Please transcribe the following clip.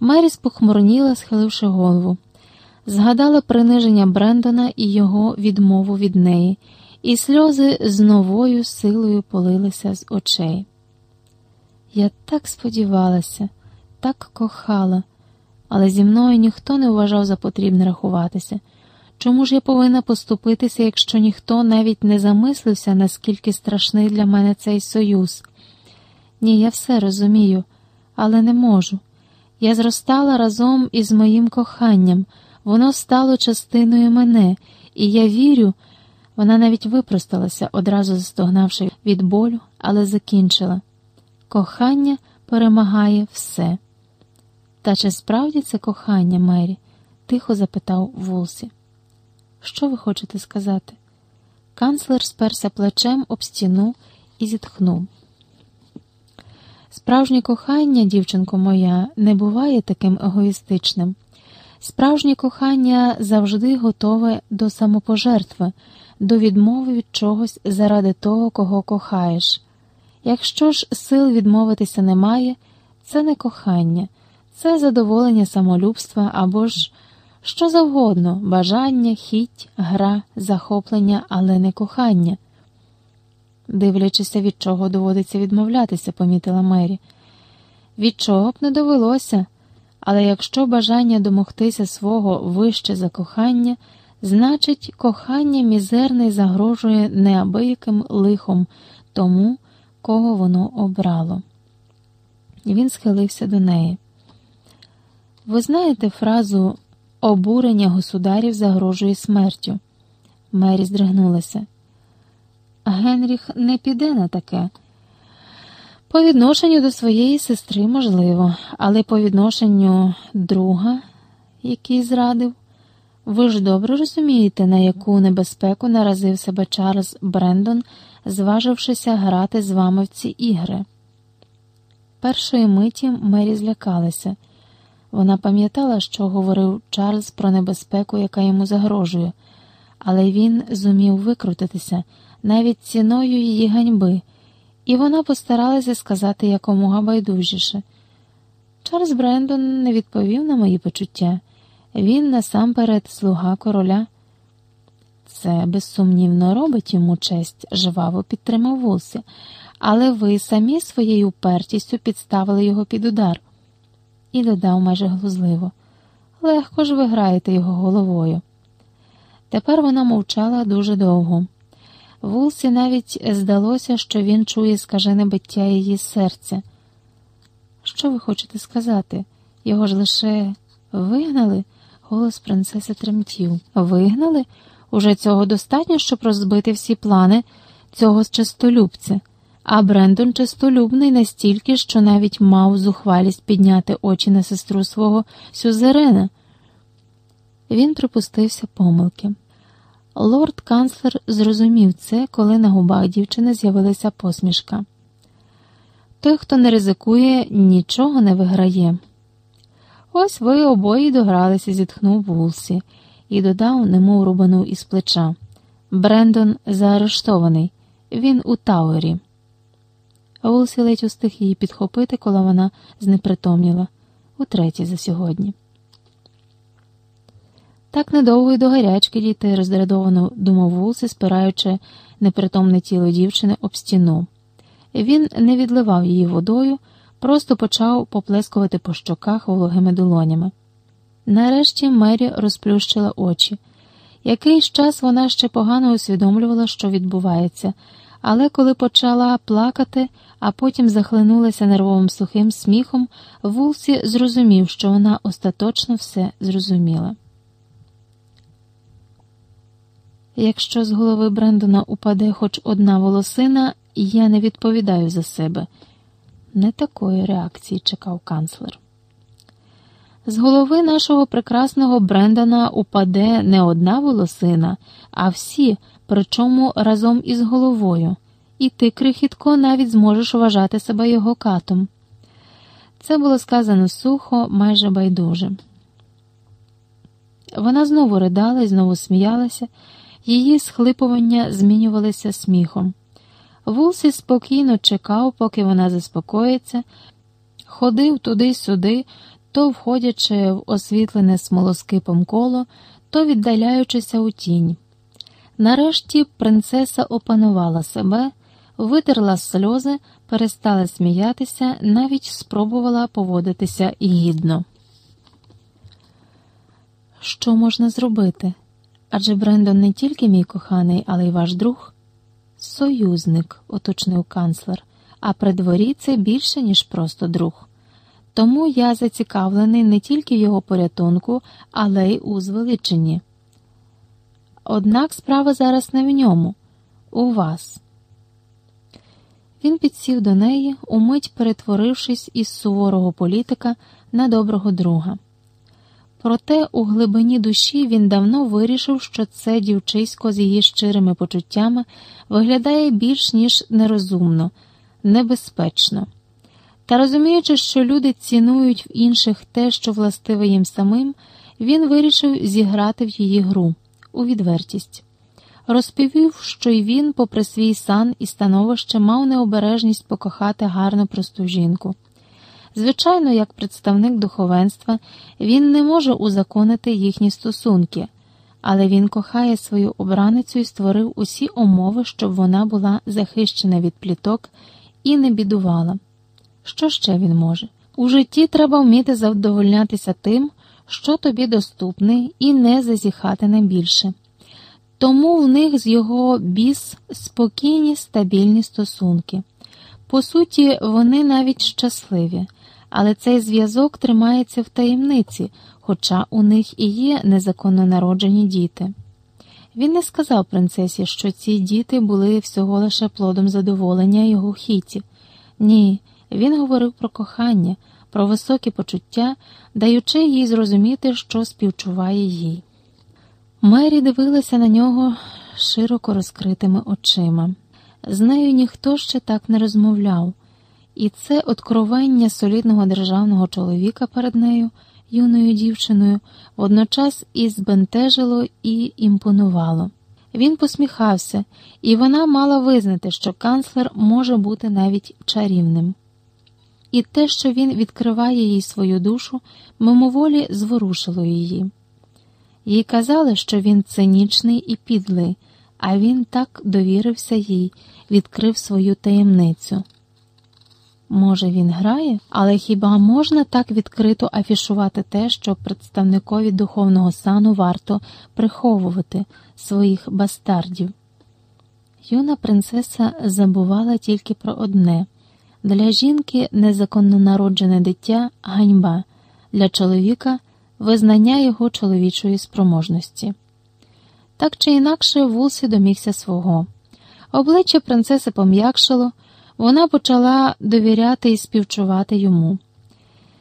Мері спохмурніла, схиливши голову. Згадала приниження Брендона і його відмову від неї, і сльози з новою силою полилися з очей. Я так сподівалася, так кохала, але зі мною ніхто не вважав за потрібне рахуватися. Чому ж я повинна поступитися, якщо ніхто навіть не замислився, наскільки страшний для мене цей союз? Ні, я все розумію, але не можу. Я зростала разом із моїм коханням, воно стало частиною мене, і я вірю, вона навіть випросталася, одразу застогнавши від болю, але закінчила. Кохання перемагає все. Та чи справді це кохання, Мері? тихо запитав Вулсі. Що ви хочете сказати? Канцлер сперся плечем об стіну і зітхнув. Справжнє кохання, дівчинко моя, не буває таким егоїстичним. Справжнє кохання завжди готове до самопожертви, до відмови від чогось заради того, кого кохаєш. Якщо ж сил відмовитися немає, це не кохання, це задоволення самолюбства або ж що завгодно бажання, хіть, гра, захоплення, але не кохання. Дивлячися, від чого доводиться відмовлятися, помітила Мері. Від чого б не довелося, але якщо бажання домогтися свого вище за кохання, значить, кохання мізерне загрожує неабияким лихом тому, кого воно обрало. Він схилився до неї. Ви знаєте фразу обурення государів загрожує смертю? Мері здригнулася. Генріх не піде на таке. По відношенню до своєї сестри можливо, але по відношенню друга, який зрадив, ви ж добре розумієте, на яку небезпеку наразив себе Чарльз Брендон, зважившися грати з вами в ці ігри. Першої миті Мері злякалася. Вона пам'ятала, що говорив Чарльз про небезпеку, яка йому загрожує, але він зумів викрутитися навіть ціною її ганьби, і вона постаралася сказати якомога байдужіше. Чарльз Брендон не відповів на мої почуття. Він насамперед слуга короля. Це безсумнівно робить йому честь, жваво підтримав Вулсі, але ви самі своєю упертістю підставили його під удар. І додав майже глузливо легко ж ви граєте його головою. Тепер вона мовчала дуже довго. Вулсі навіть здалося, що він чує скажене биття її серця. Що ви хочете сказати? Його ж лише вигнали? Голос принцеси тремтів. Вигнали? Уже цього достатньо, щоб розбити всі плани цього чистолюбця. А Брендон чистолюбний настільки, що навіть мав зухвалість підняти очі на сестру свого Сюзерена. Він припустився помилки. Лорд канцлер зрозумів це, коли на губах дівчини з'явилася посмішка. Той, хто не ризикує, нічого не виграє. Ось ви обоє догралися, зітхнув Вулсі і додав, немов рубану із плеча. Брендон заарештований, він у Тауері. Вулсі ледь устиг її підхопити, коли вона знепритомніла утретє за сьогодні. Так недовго й до гарячки дійти, роздрадовано думав Вулсі, спираючи непритомне тіло дівчини об стіну. Він не відливав її водою, просто почав поплескувати по щоках вологими долонями. Нарешті Мері розплющила очі. Якийсь час вона ще погано усвідомлювала, що відбувається, але коли почала плакати, а потім захлинулася нервовим сухим сміхом, Вулсі зрозумів, що вона остаточно все зрозуміла. Якщо з голови Брендона упаде хоч одна волосина, я не відповідаю за себе. Не такої реакції чекав канцлер. З голови нашого прекрасного Брендона упаде не одна волосина, а всі, причому разом із головою, і ти, крихітко, навіть зможеш вважати себе його катом. Це було сказано сухо, майже байдуже. Вона знову ридала і знову сміялася, її схлипування змінювалися сміхом. Вулсі спокійно чекав, поки вона заспокоїться, ходив туди-сюди то входячи в освітлене смолоскипом коло, то віддаляючися у тінь. Нарешті принцеса опанувала себе, витерла сльози, перестала сміятися, навіть спробувала поводитися гідно. Що можна зробити? Адже Брендон не тільки мій коханий, але й ваш друг. Союзник, уточнив канцлер, а при дворі це більше, ніж просто друг. Тому я зацікавлений не тільки в його порятунку, але й у звеличенні. Однак справа зараз не в ньому, у вас. Він підсів до неї, умить перетворившись із суворого політика на доброго друга. Проте у глибині душі він давно вирішив, що це дівчисько з її щирими почуттями виглядає більш ніж нерозумно, небезпечно. Та розуміючи, що люди цінують в інших те, що властиве їм самим, він вирішив зіграти в її гру у відвертість. Розповів, що й він, попри свій сан і становище, мав необережність покохати гарну просту жінку. Звичайно, як представник духовенства, він не може узаконити їхні стосунки, але він кохає свою обраницю і створив усі умови, щоб вона була захищена від пліток і не бідувала. Що ще він може? У житті треба вміти задовольнятися тим, що тобі доступне, і не зазіхати на більше. Тому в них з його біс спокійні стабільні стосунки. По суті, вони навіть щасливі, але цей зв'язок тримається в таємниці, хоча у них і є незаконно народжені діти. Він не сказав принцесі, що ці діти були всього лише плодом задоволення його хіті. Ні, він говорив про кохання, про високі почуття, даючи їй зрозуміти, що співчуває їй. Мері дивилася на нього широко розкритими очима. З нею ніхто ще так не розмовляв, і це откровення солідного державного чоловіка перед нею, юною дівчиною, водночас і збентежило і імпонувало. Він посміхався, і вона мала визнати, що канцлер може бути навіть чарівним. І те, що він відкриває їй свою душу, мимоволі зворушило її. Їй казали, що він цинічний і підлий, а він так довірився їй, відкрив свою таємницю. Може, він грає, але хіба можна так відкрито афішувати те, що представникові духовного сану варто приховувати своїх бастардів? Юна принцеса забувала тільки про одне для жінки незаконно народжене дитя ганьба, для чоловіка визнання його чоловічої спроможності. Так чи інакше Вулсі домігся свого. Обличчя принцеси пом'якшало, вона почала довіряти і співчувати йому.